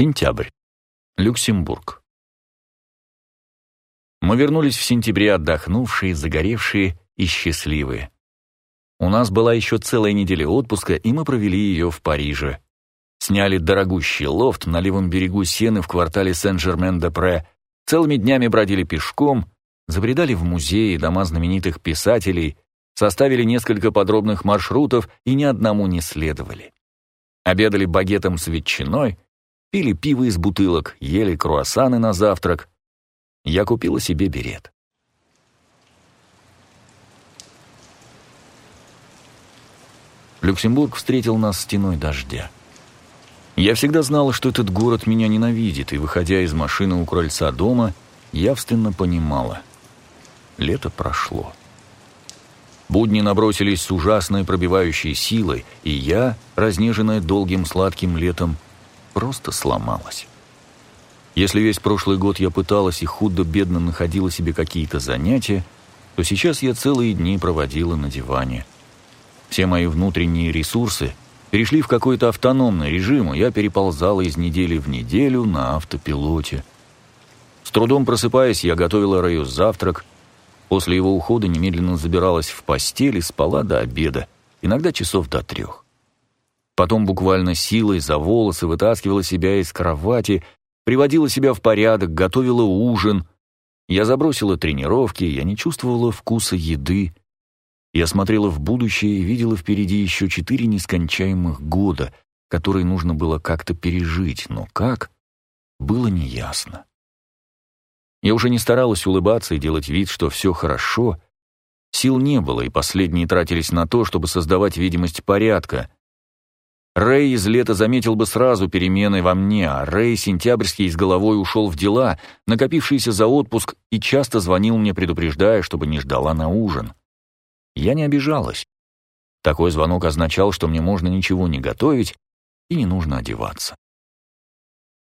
Сентябрь. Люксембург. Мы вернулись в сентябре отдохнувшие, загоревшие и счастливые. У нас была еще целая неделя отпуска, и мы провели ее в Париже. Сняли дорогущий лофт на левом берегу Сены в квартале Сен-Жермен-де-Пре, целыми днями бродили пешком, забредали в музеи, дома знаменитых писателей, составили несколько подробных маршрутов и ни одному не следовали. Обедали багетом с ветчиной — пили пиво из бутылок, ели круассаны на завтрак. Я купила себе берет. Люксембург встретил нас стеной дождя. Я всегда знала, что этот город меня ненавидит, и, выходя из машины у крыльца дома, явственно понимала. Лето прошло. Будни набросились с ужасной пробивающей силой, и я, разнеженная долгим сладким летом, просто сломалась. Если весь прошлый год я пыталась и худо-бедно находила себе какие-то занятия, то сейчас я целые дни проводила на диване. Все мои внутренние ресурсы перешли в какой-то автономный режим, и я переползала из недели в неделю на автопилоте. С трудом просыпаясь, я готовила Рэю завтрак. После его ухода немедленно забиралась в постель и спала до обеда, иногда часов до трех. Потом буквально силой за волосы вытаскивала себя из кровати, приводила себя в порядок, готовила ужин. Я забросила тренировки, я не чувствовала вкуса еды. Я смотрела в будущее и видела впереди еще четыре нескончаемых года, которые нужно было как-то пережить, но как, было неясно. Я уже не старалась улыбаться и делать вид, что все хорошо. Сил не было, и последние тратились на то, чтобы создавать видимость порядка, Рэй из лета заметил бы сразу перемены во мне, а Рэй сентябрьский с головой ушел в дела, накопившиеся за отпуск, и часто звонил мне, предупреждая, чтобы не ждала на ужин. Я не обижалась. Такой звонок означал, что мне можно ничего не готовить и не нужно одеваться.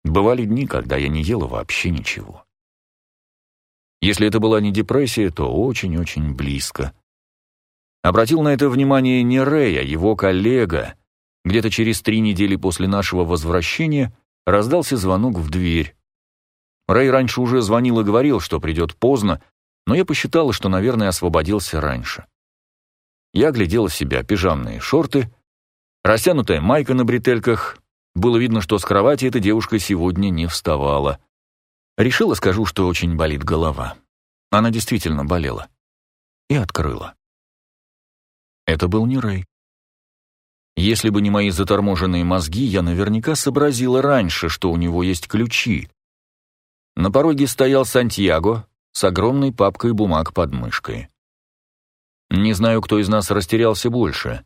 Бывали дни, когда я не ела вообще ничего. Если это была не депрессия, то очень-очень близко. Обратил на это внимание не Рэй, а его коллега — где-то через три недели после нашего возвращения раздался звонок в дверь. Рэй раньше уже звонил и говорил, что придет поздно, но я посчитала, что, наверное, освободился раньше. Я глядела себя пижамные шорты, растянутая майка на бретельках. Было видно, что с кровати эта девушка сегодня не вставала. Решила, скажу, что очень болит голова. Она действительно болела. И открыла. Это был не Рэй. Если бы не мои заторможенные мозги, я наверняка сообразила раньше, что у него есть ключи. На пороге стоял Сантьяго с огромной папкой бумаг под мышкой. Не знаю, кто из нас растерялся больше.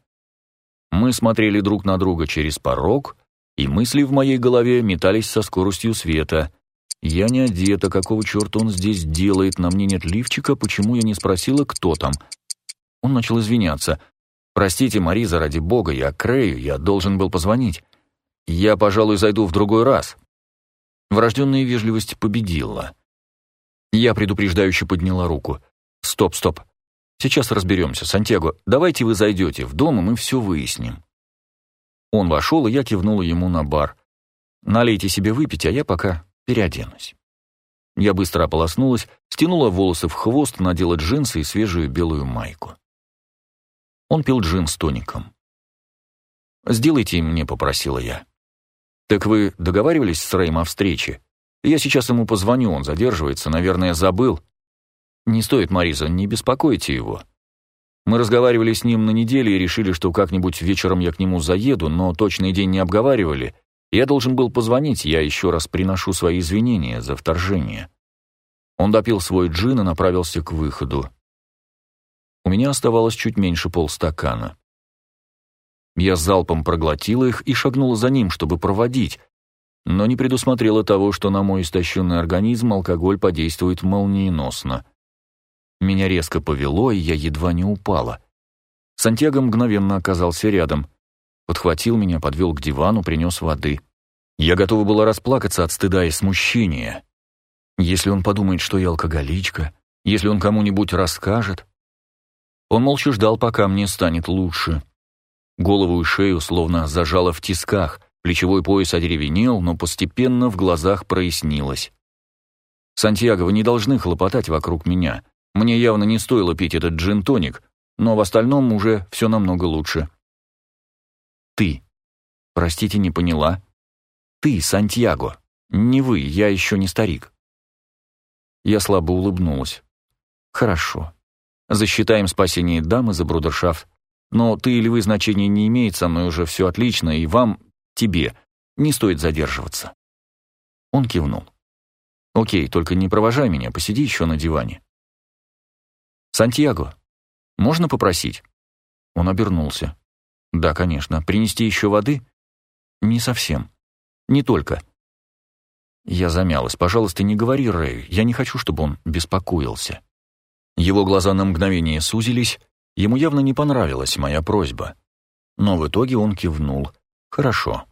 Мы смотрели друг на друга через порог, и мысли в моей голове метались со скоростью света. Я не одета, какого черта он здесь делает, на мне нет лифчика, почему я не спросила, кто там? Он начал извиняться. «Простите, Мариза, ради бога, я Крею, я должен был позвонить. Я, пожалуй, зайду в другой раз». Врожденная вежливость победила. Я предупреждающе подняла руку. «Стоп, стоп. Сейчас разберемся, Сантьяго. Давайте вы зайдете в дом, и мы все выясним». Он вошел, и я кивнула ему на бар. «Налейте себе выпить, а я пока переоденусь». Я быстро ополоснулась, стянула волосы в хвост, надела джинсы и свежую белую майку. Он пил джин с тоником. «Сделайте мне», — попросила я. «Так вы договаривались с Рэйм о встрече? Я сейчас ему позвоню, он задерживается, наверное, забыл». «Не стоит, Мариза, не беспокойте его. Мы разговаривали с ним на неделе и решили, что как-нибудь вечером я к нему заеду, но точный день не обговаривали. Я должен был позвонить, я еще раз приношу свои извинения за вторжение». Он допил свой джин и направился к выходу. У меня оставалось чуть меньше полстакана. Я залпом проглотила их и шагнула за ним, чтобы проводить, но не предусмотрела того, что на мой истощенный организм алкоголь подействует молниеносно. Меня резко повело, и я едва не упала. Сантьяго мгновенно оказался рядом. Подхватил меня, подвел к дивану, принес воды. Я готова была расплакаться от стыда и смущения. Если он подумает, что я алкоголичка, если он кому-нибудь расскажет, он молча ждал, пока мне станет лучше. Голову и шею словно зажало в тисках, Плечевой пояс одеревенел, но постепенно в глазах прояснилось. «Сантьяго, вы не должны хлопотать вокруг меня. Мне явно не стоило пить этот джин-тоник, но в остальном уже все намного лучше». «Ты. Простите, не поняла. Ты, Сантьяго. Не вы, я еще не старик». Я слабо улыбнулась. «Хорошо. Засчитаем спасение дамы за брудершафт. Но ты или вы значения не имеет, со мной уже все отлично, и вам, тебе, не стоит задерживаться». Он кивнул. «Окей, только не провожай меня, посиди еще на диване». «Сантьяго, можно попросить?» Он обернулся. «Да, конечно. Принести еще воды?» «Не совсем. Не только». Я замялась. «Пожалуйста, не говори Рэю. Я не хочу, чтобы он беспокоился». Его глаза на мгновение сузились. Ему явно не понравилась моя просьба. Но в итоге он кивнул. «Хорошо».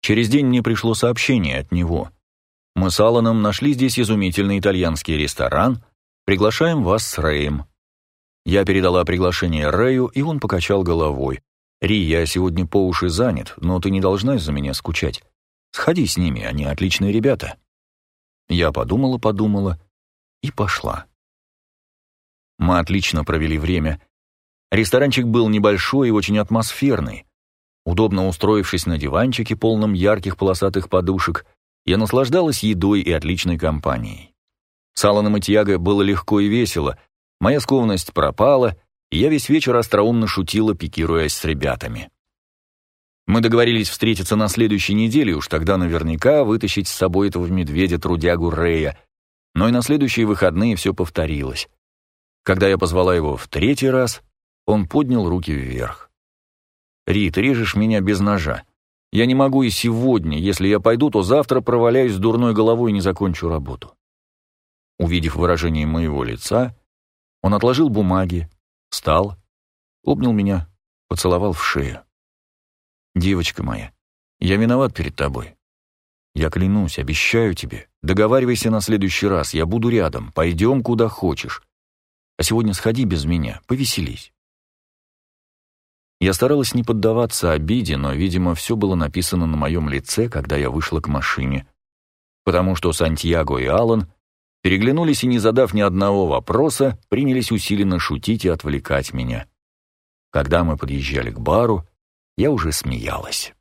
Через день мне пришло сообщение от него. «Мы с Алланом нашли здесь изумительный итальянский ресторан. Приглашаем вас с Рэем». Я передала приглашение Рэю, и он покачал головой. «Ри, я сегодня по уши занят, но ты не должна из-за меня скучать. Сходи с ними, они отличные ребята». Я подумала-подумала и пошла. Мы отлично провели время. Ресторанчик был небольшой и очень атмосферный. Удобно устроившись на диванчике, полном ярких полосатых подушек, я наслаждалась едой и отличной компанией. С Алланом и Тьяго было легко и весело, моя скованность пропала, и я весь вечер остроумно шутила, пикируясь с ребятами. Мы договорились встретиться на следующей неделе, уж тогда наверняка вытащить с собой этого медведя-трудягу Рея, но и на следующие выходные все повторилось. Когда я позвала его в третий раз, он поднял руки вверх. «Рит, режешь меня без ножа. Я не могу и сегодня. Если я пойду, то завтра проваляюсь с дурной головой и не закончу работу». Увидев выражение моего лица, он отложил бумаги, встал, обнял меня, поцеловал в шею. «Девочка моя, я виноват перед тобой. Я клянусь, обещаю тебе, договаривайся на следующий раз, я буду рядом, пойдем куда хочешь. А сегодня сходи без меня, повеселись. Я старалась не поддаваться обиде, но, видимо, все было написано на моем лице, когда я вышла к машине. Потому что Сантьяго и Алан переглянулись и, не задав ни одного вопроса, принялись усиленно шутить и отвлекать меня. Когда мы подъезжали к бару, я уже смеялась.